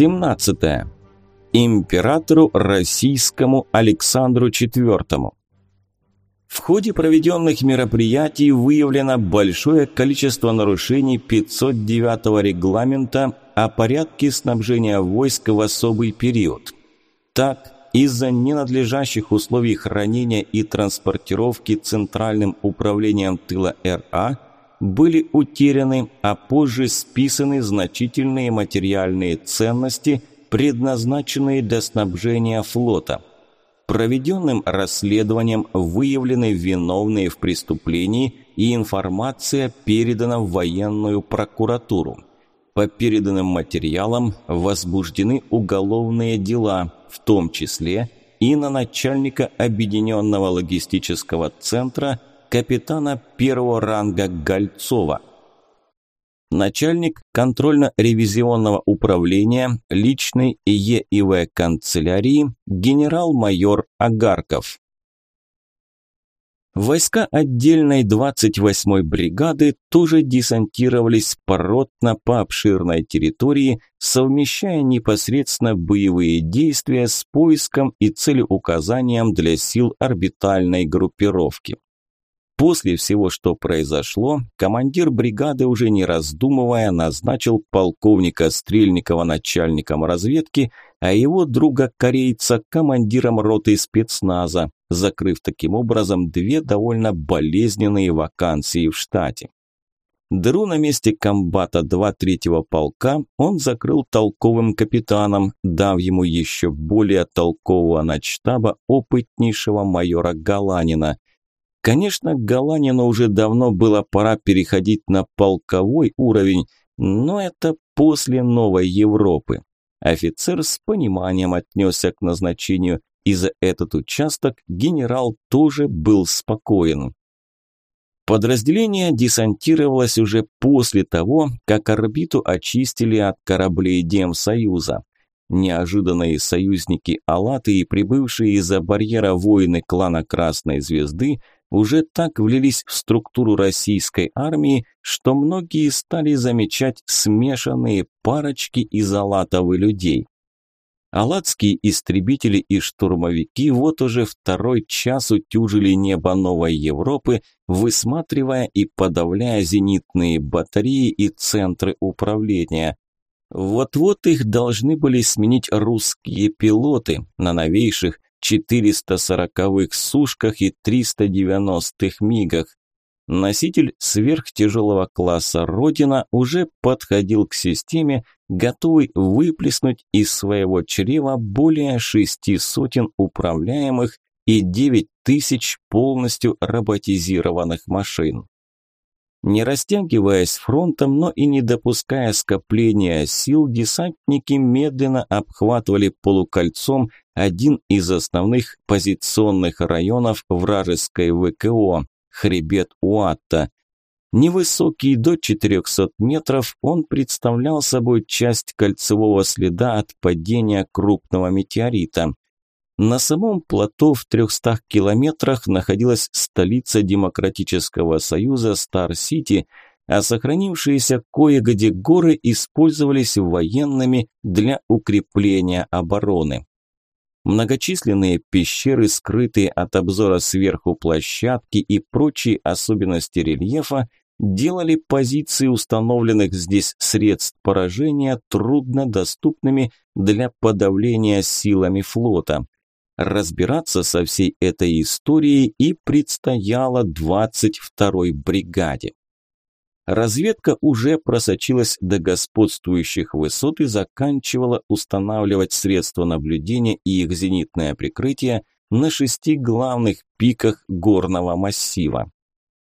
17. Императору российскому Александру IV. В ходе проведенных мероприятий выявлено большое количество нарушений 509 регламента о порядке снабжения войск в особый период. Так, из-за ненадлежащих условий хранения и транспортировки Центральным управлением тыла РА были утеряны, а позже списаны значительные материальные ценности, предназначенные для снабжения флота. Проведенным расследованием выявлены виновные в преступлении и информация передана в военную прокуратуру. По переданным материалам возбуждены уголовные дела, в том числе и на начальника Объединенного логистического центра капитана первого ранга Гольцова. Начальник контрольно-ревизионного управления личной ЕИВ канцелярии генерал-майор Агарков. Войска отдельной 28-й бригады тоже десантировались поротно по обширной территории, совмещая непосредственно боевые действия с поиском и целеуказанием для сил орбитальной группировки. После всего, что произошло, командир бригады, уже не раздумывая, назначил полковника Стрельникова начальником разведки, а его друга-корейца командиром роты спецназа, закрыв таким образом две довольно болезненные вакансии в штате. Дыру на месте комбата 2-3 полка он закрыл толковым капитаном, дав ему еще более толкового начштаба опытнейшего майора Галанина – Конечно, Галанину уже давно было пора переходить на полковой уровень, но это после новой Европы. Офицер с пониманием отнесся к назначению, и за этот участок генерал тоже был спокоен. Подразделение десантировалось уже после того, как орбиту очистили от кораблей Демсоюза. Неожиданные союзники Алаты и прибывшие из-за барьера воины клана Красной Звезды уже так влились в структуру российской армии, что многие стали замечать смешанные парочки из Алатовы людей. Алатские истребители и штурмовики вот уже второй час утюжили небо Новой Европы, высматривая и подавляя зенитные батареи и центры управления. Вот-вот их должны были сменить русские пилоты на новейших 440-х сушках и 390-х мигах. Носитель сверхтяжелого класса «Родина» уже подходил к системе, готовый выплеснуть из своего чрева более шести сотен управляемых и 9 тысяч полностью роботизированных машин. Не растягиваясь фронтом, но и не допуская скопления сил, десантники медленно обхватывали полукольцом один из основных позиционных районов вражеской ВКО – хребет Уатта. Невысокий до 400 метров, он представлял собой часть кольцевого следа от падения крупного метеорита. На самом плато в 300 километрах находилась столица Демократического Союза Стар-Сити, а сохранившиеся кое-где горы использовались военными для укрепления обороны. Многочисленные пещеры, скрытые от обзора сверху площадки и прочие особенности рельефа, делали позиции установленных здесь средств поражения труднодоступными для подавления силами флота. Разбираться со всей этой историей и предстояло 22-й бригаде. Разведка уже просочилась до господствующих высот и заканчивала устанавливать средства наблюдения и их зенитное прикрытие на шести главных пиках горного массива.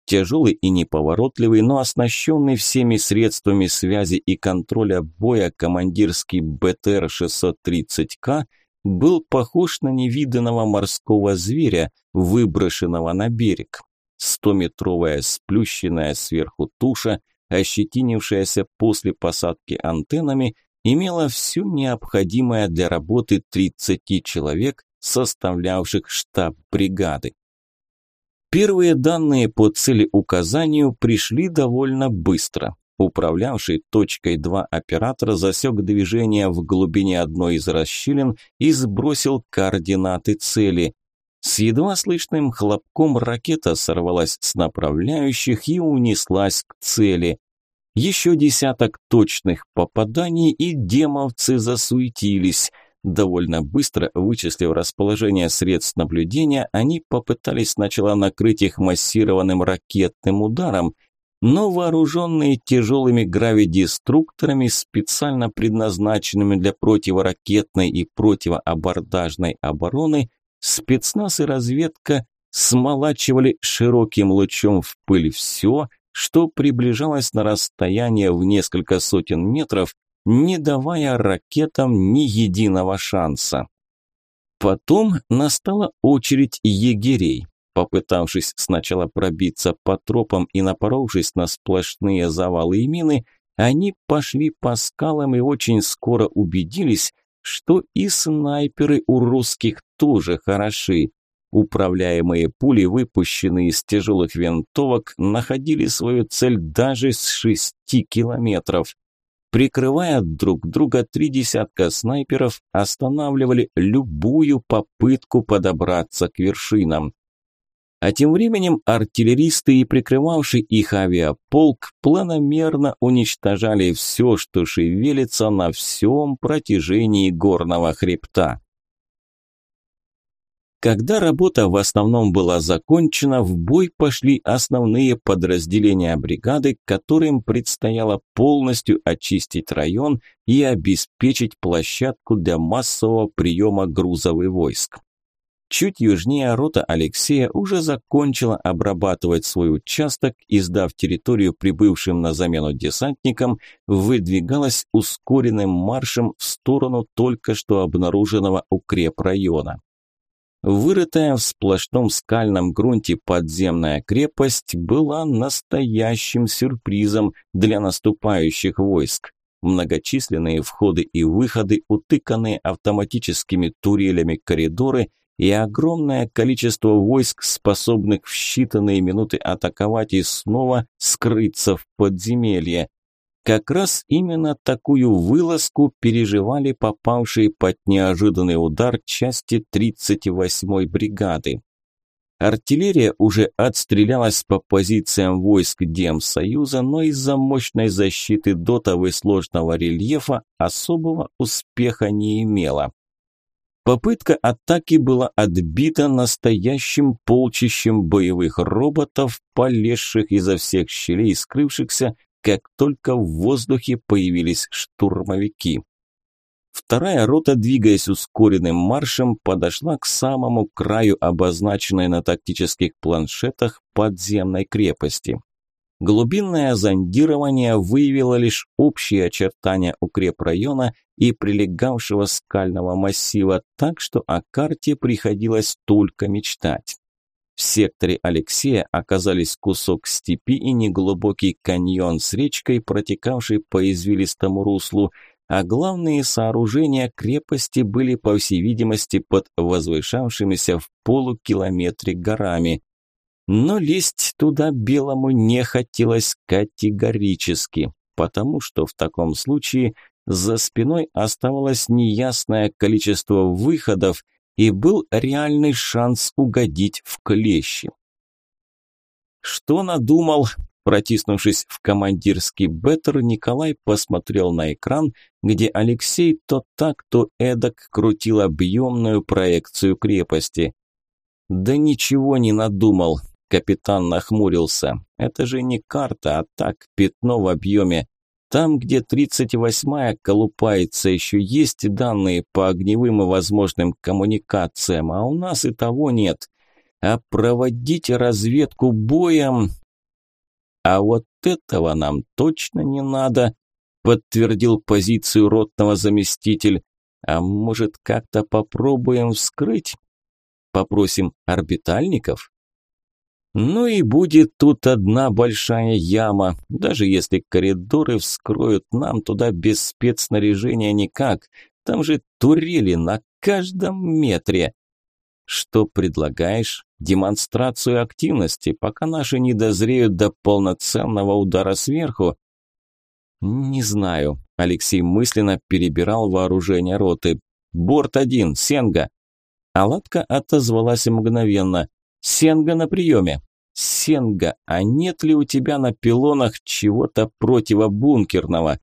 Тяжелый и неповоротливый, но оснащенный всеми средствами связи и контроля боя командирский БТР-630К – был похож на невиданного морского зверя, выброшенного на берег. Стометровая сплющенная сверху туша, ощетинившаяся после посадки антеннами, имела все необходимое для работы 30 человек, составлявших штаб бригады. Первые данные по цели указанию пришли довольно быстро. Управлявший точкой 2 оператор засек движение в глубине одной из расщелин и сбросил координаты цели. С едва слышным хлопком ракета сорвалась с направляющих и унеслась к цели. Еще десяток точных попаданий, и демовцы засуетились. Довольно быстро вычислив расположение средств наблюдения, они попытались сначала накрыть их массированным ракетным ударом, но вооруженные тяжелыми гравидеструкторами, специально предназначенными для противоракетной и противоабордажной обороны, спецназ и разведка смолачивали широким лучом в пыль все, что приближалось на расстояние в несколько сотен метров, не давая ракетам ни единого шанса. Потом настала очередь егерей. Попытавшись сначала пробиться по тропам и напоровшись на сплошные завалы и мины, они пошли по скалам и очень скоро убедились, что и снайперы у русских тоже хороши. Управляемые пули, выпущенные из тяжелых винтовок, находили свою цель даже с шести километров. Прикрывая друг друга, три десятка снайперов останавливали любую попытку подобраться к вершинам. А тем временем артиллеристы и прикрывавший их авиаполк планомерно уничтожали все, что шевелится на всем протяжении горного хребта. Когда работа в основном была закончена, в бой пошли основные подразделения бригады, которым предстояло полностью очистить район и обеспечить площадку для массового приема грузовых войск. Чуть южнее рота Алексея уже закончила обрабатывать свой участок и, сдав территорию прибывшим на замену десантникам, выдвигалась ускоренным маршем в сторону только что обнаруженного укрепрайона. Вырытая в сплошном скальном грунте подземная крепость была настоящим сюрпризом для наступающих войск. Многочисленные входы и выходы, утыканные автоматическими турелями коридоры – и огромное количество войск, способных в считанные минуты атаковать и снова скрыться в подземелье. Как раз именно такую вылазку переживали попавшие под неожиданный удар части 38-й бригады. Артиллерия уже отстрелялась по позициям войск Демсоюза, но из-за мощной защиты дотов и сложного рельефа особого успеха не имела. Попытка атаки была отбита настоящим полчищем боевых роботов, полезших изо всех щелей, скрывшихся, как только в воздухе появились штурмовики. Вторая рота, двигаясь ускоренным маршем, подошла к самому краю обозначенной на тактических планшетах подземной крепости. Глубинное зондирование выявило лишь общие очертания укрепрайона и прилегавшего скального массива, так что о карте приходилось только мечтать. В секторе Алексея оказались кусок степи и неглубокий каньон с речкой, протекавшей по извилистому руслу, а главные сооружения крепости были, по всей видимости, под возвышавшимися в полукилометре горами. Но лезть туда Белому не хотелось категорически, потому что в таком случае за спиной оставалось неясное количество выходов и был реальный шанс угодить в клещи. Что надумал? Протиснувшись в командирский беттер, Николай посмотрел на экран, где Алексей то так, то эдак крутил объемную проекцию крепости. Да ничего не надумал, Капитан нахмурился. Это же не карта, а так, пятно в объеме. Там, где 38-я колупается, еще есть данные по огневым и возможным коммуникациям, а у нас и того нет. А проводить разведку боем... А вот этого нам точно не надо, подтвердил позицию ротного заместитель. А может, как-то попробуем вскрыть? Попросим орбитальников? Ну и будет тут одна большая яма. Даже если коридоры вскроют, нам туда без спецснаряжения никак. Там же турели на каждом метре. Что предлагаешь? Демонстрацию активности, пока наши не дозреют до полноценного удара сверху. Не знаю. Алексей мысленно перебирал вооружение роты. Борт один, Сенга. Аладка отозвалась мгновенно. Сенга на приеме. Сенга, а нет ли у тебя на пилонах чего-то противобункерного?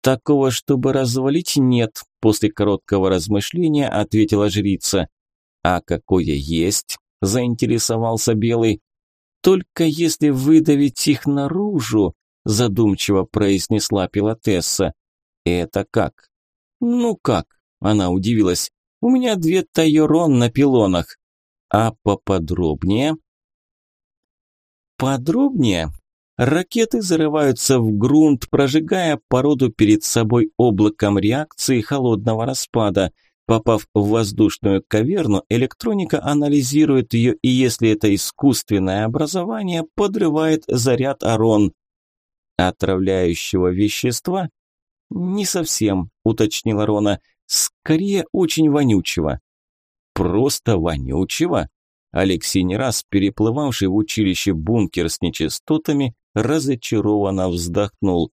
Такого, чтобы развалить, нет, после короткого размышления ответила жрица. А какое есть? заинтересовался Белый. Только если выдавить их наружу, задумчиво произнесла пилотесса. Это как? Ну как? Она удивилась. У меня две Тайорон на пилонах. А поподробнее? Подробнее. Ракеты зарываются в грунт, прожигая породу перед собой облаком реакции холодного распада. Попав в воздушную каверну, электроника анализирует ее и, если это искусственное образование, подрывает заряд арон. Отравляющего вещества? Не совсем, уточнила Рона. Скорее, очень вонючего. Просто вонючего? Алексей, не раз переплывавший в училище бункер с нечистотами, разочарованно вздохнул.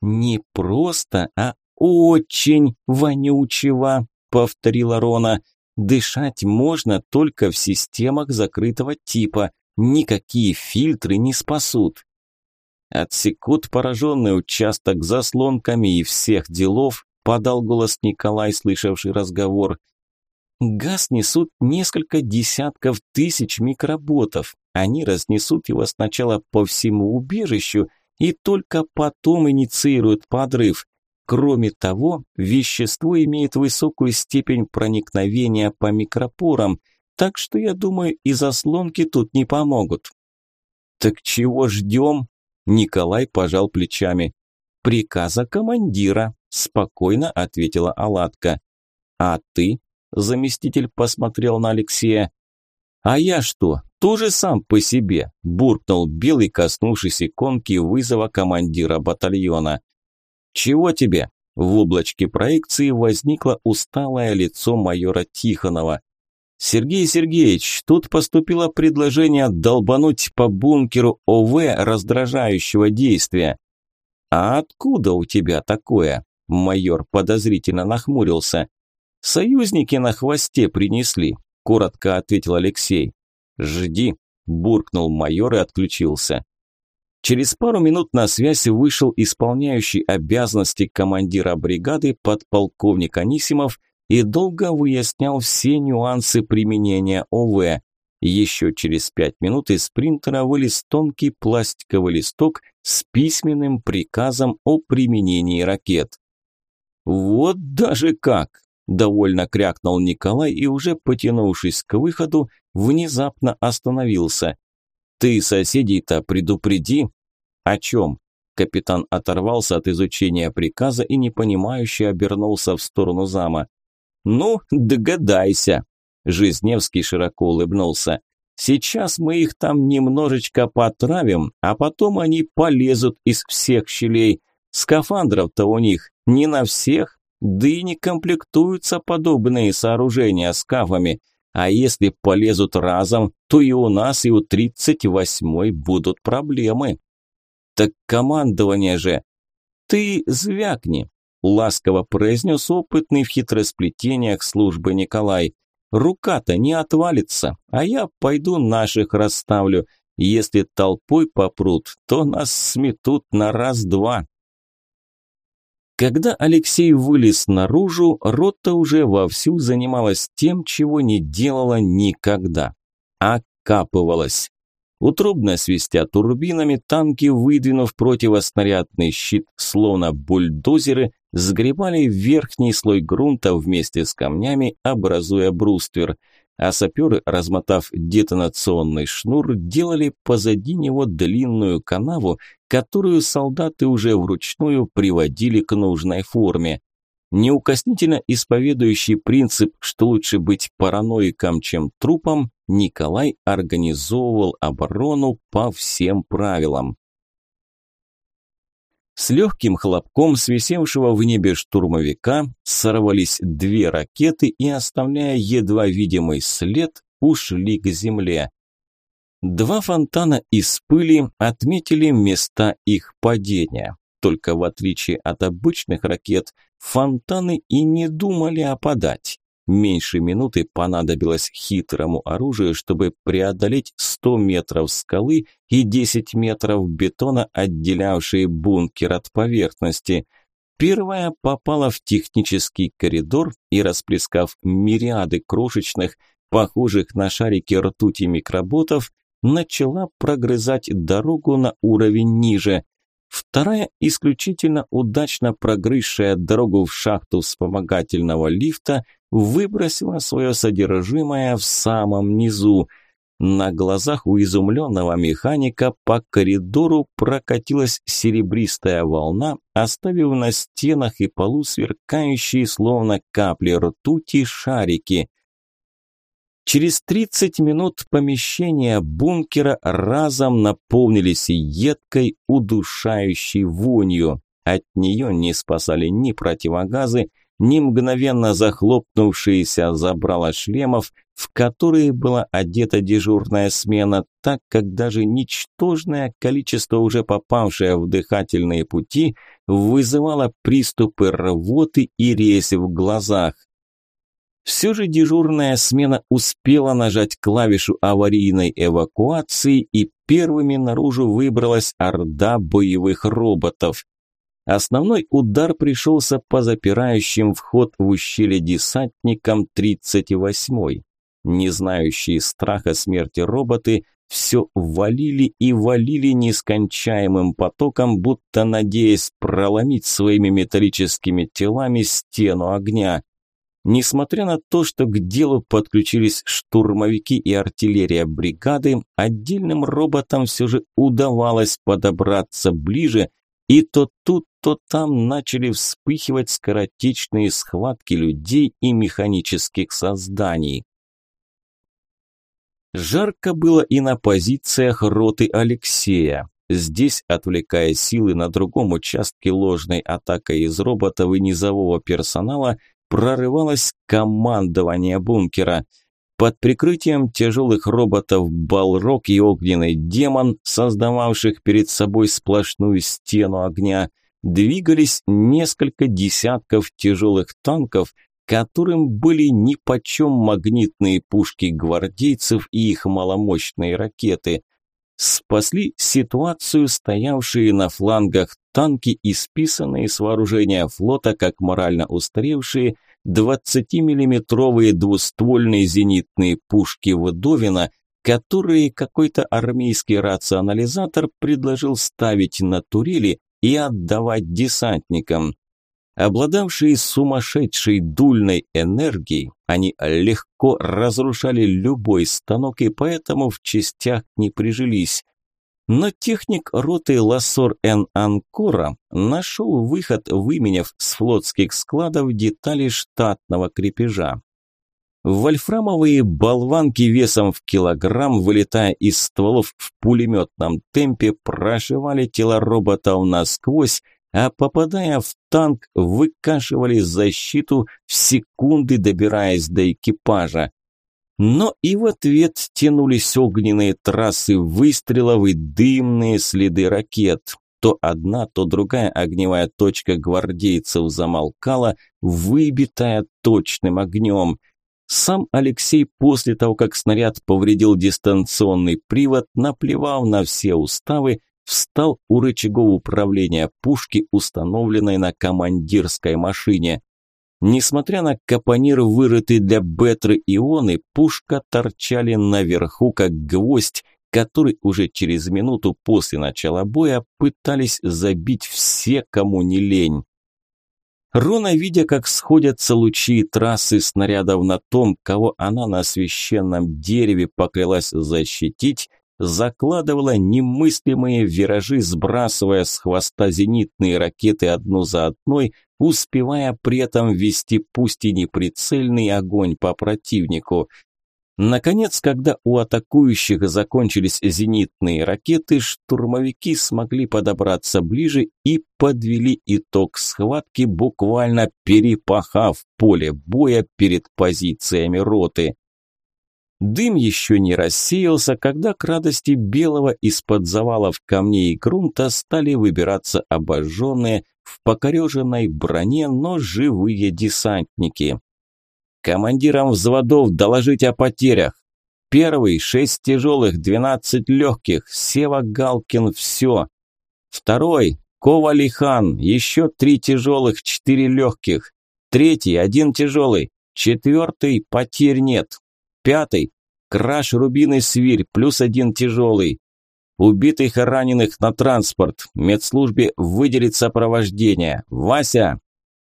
«Не просто, а очень вонючего», – повторила Рона. «Дышать можно только в системах закрытого типа. Никакие фильтры не спасут». «Отсекут пораженный участок заслонками и всех делов», – подал голос Николай, слышавший разговор – Газ несут несколько десятков тысяч микроботов. Они разнесут его сначала по всему убежищу и только потом инициируют подрыв. Кроме того, вещество имеет высокую степень проникновения по микропорам, так что, я думаю, и заслонки тут не помогут. «Так чего ждем?» Николай пожал плечами. «Приказа командира», – спокойно ответила Аладка. «А ты?» Заместитель посмотрел на Алексея. «А я что, тоже сам по себе?» – буркнул Белый, коснувшись иконки вызова командира батальона. «Чего тебе?» – в облачке проекции возникло усталое лицо майора Тихонова. «Сергей Сергеевич, тут поступило предложение долбануть по бункеру ОВ раздражающего действия». «А откуда у тебя такое?» – майор подозрительно нахмурился. «Союзники на хвосте принесли», – коротко ответил Алексей. «Жди», – буркнул майор и отключился. Через пару минут на связь вышел исполняющий обязанности командира бригады подполковник Анисимов и долго выяснял все нюансы применения ОВ. Еще через пять минут из принтера вылез тонкий пластиковый листок с письменным приказом о применении ракет. «Вот даже как!» Довольно крякнул Николай и уже потянувшись к выходу, внезапно остановился. «Ты соседей-то предупреди!» «О чем?» Капитан оторвался от изучения приказа и непонимающе обернулся в сторону зама. «Ну, догадайся!» Жизневский широко улыбнулся. «Сейчас мы их там немножечко потравим, а потом они полезут из всех щелей. Скафандров-то у них не на всех, да и не комплектуются подобные сооружения скафами. А если полезут разом, то и у нас, и у 38-й будут проблемы. Так командование же. Ты звякни, ласково произнес опытный в хитросплетениях службы Николай. Рука-то не отвалится, а я пойду наших расставлю. Если толпой попрут, то нас сметут на раз-два. Когда Алексей вылез наружу, рота уже вовсю занималась тем, чего не делала никогда. Окапывалась. Утробно свистя турбинами, танки, выдвинув противоснарядный щит, словно бульдозеры, сгребали верхний слой грунта вместе с камнями, образуя бруствер – а саперы, размотав детонационный шнур, делали позади него длинную канаву, которую солдаты уже вручную приводили к нужной форме. Неукоснительно исповедующий принцип, что лучше быть параноиком, чем трупом, Николай организовывал оборону по всем правилам. С легким хлопком свисевшего в небе штурмовика сорвались две ракеты и, оставляя едва видимый след, ушли к земле. Два фонтана из пыли отметили места их падения. только в отличие от обычных ракет, фонтаны и не думали опадать. Меньше минуты понадобилось хитрому оружию, чтобы преодолеть 100 метров скалы и 10 метров бетона, отделявшие бункер от поверхности. Первая попала в технический коридор и, расплескав мириады крошечных, похожих на шарики ртути микроботов, начала прогрызать дорогу на уровень ниже. Вторая, исключительно удачно прогрызшая дорогу в шахту вспомогательного лифта, выбросила свое содержимое в самом низу. На глазах у изумленного механика по коридору прокатилась серебристая волна, оставив на стенах и полу сверкающие, словно капли ртути, шарики – Через 30 минут помещения бункера разом наполнились едкой, удушающей вонью. От нее не спасали ни противогазы, ни мгновенно захлопнувшиеся забрала шлемов, в которые была одета дежурная смена, так как даже ничтожное количество уже попавшее в дыхательные пути вызывало приступы рвоты и резь в глазах. Все же дежурная смена успела нажать клавишу аварийной эвакуации и первыми наружу выбралась орда боевых роботов. Основной удар пришелся по запирающим вход в ущелье десантникам 38-й. Не знающие страха смерти роботы все валили и валили нескончаемым потоком, будто надеясь проломить своими металлическими телами стену огня. Несмотря на то, что к делу подключились штурмовики и артиллерия бригады, отдельным роботам все же удавалось подобраться ближе, и то тут, то там начали вспыхивать скоротечные схватки людей и механических созданий. Жарко было и на позициях роты Алексея. Здесь, отвлекая силы на другом участке ложной атакой из роботов и низового персонала – прорывалось командование бункера. Под прикрытием тяжелых роботов Балрок и Огненный Демон, создававших перед собой сплошную стену огня, двигались несколько десятков тяжелых танков, которым были нипочем магнитные пушки гвардейцев и их маломощные ракеты. Спасли ситуацию стоявшие на флангах танки, исписанные с вооружения флота как морально устаревшие 20-миллиметровые двуствольные зенитные пушки Вдовина, которые какой-то армейский рационализатор предложил ставить на турели и отдавать десантникам. Обладавшие сумасшедшей дульной энергией, они легко разрушали любой станок и поэтому в частях не прижились. Но техник роты Лассор Н. Анкора нашел выход, выменяв с флотских складов детали штатного крепежа. Вольфрамовые болванки весом в килограмм, вылетая из стволов в пулеметном темпе, прошивали тела роботов насквозь, а попадая в танк, выкашивали защиту в секунды, добираясь до экипажа. Но и в ответ тянулись огненные трассы выстрелов и дымные следы ракет. То одна, то другая огневая точка гвардейцев замолкала, выбитая точным огнем. Сам Алексей после того, как снаряд повредил дистанционный привод, наплевал на все уставы, встал у рычагов управления пушки, установленной на командирской машине. Несмотря на капонир, вырытый для Бетры ионы, пушка торчали наверху, как гвоздь, который уже через минуту после начала боя пытались забить все, кому не лень. Рона, видя, как сходятся лучи трассы снарядов на том, кого она на священном дереве поклялась защитить, закладывала немыслимые виражи, сбрасывая с хвоста зенитные ракеты одну за одной, успевая при этом вести пусть и неприцельный огонь по противнику. Наконец, когда у атакующих закончились зенитные ракеты, штурмовики смогли подобраться ближе и подвели итог схватки, буквально перепахав поле боя перед позициями роты. Дым еще не рассеялся, когда к радости белого из-под завалов камней и грунта стали выбираться обожженные в покореженной броне, но живые десантники. Командирам взводов доложить о потерях. Первый – шесть тяжелых, двенадцать легких. Сева Галкин – все. Второй – Ковалихан, еще три тяжелых, четыре легких. Третий – один тяжелый. Четвертый – потерь нет. Пятый – краш рубиный свирь, плюс один тяжелый. Убитых и раненых на транспорт. Медслужбе выделить сопровождение. Вася,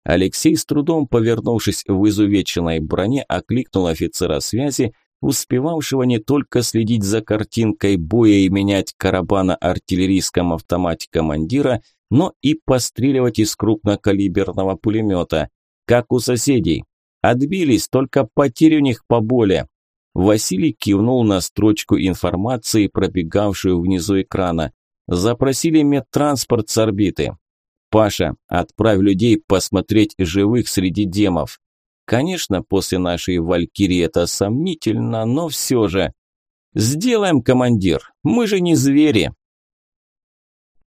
Алексей, с трудом повернувшись в изувеченной броне, окликнул офицера связи, успевавшего не только следить за картинкой боя и менять короба на артиллерийском автомате командира, но и постреливать из крупнокалиберного пулемета. Как у соседей. Отбились, только потерь у них поболее. Василий кивнул на строчку информации, пробегавшую внизу экрана. Запросили медтранспорт с орбиты. Паша, отправь людей посмотреть живых среди демов. Конечно, после нашей Валькирии это сомнительно, но все же. Сделаем, командир, мы же не звери.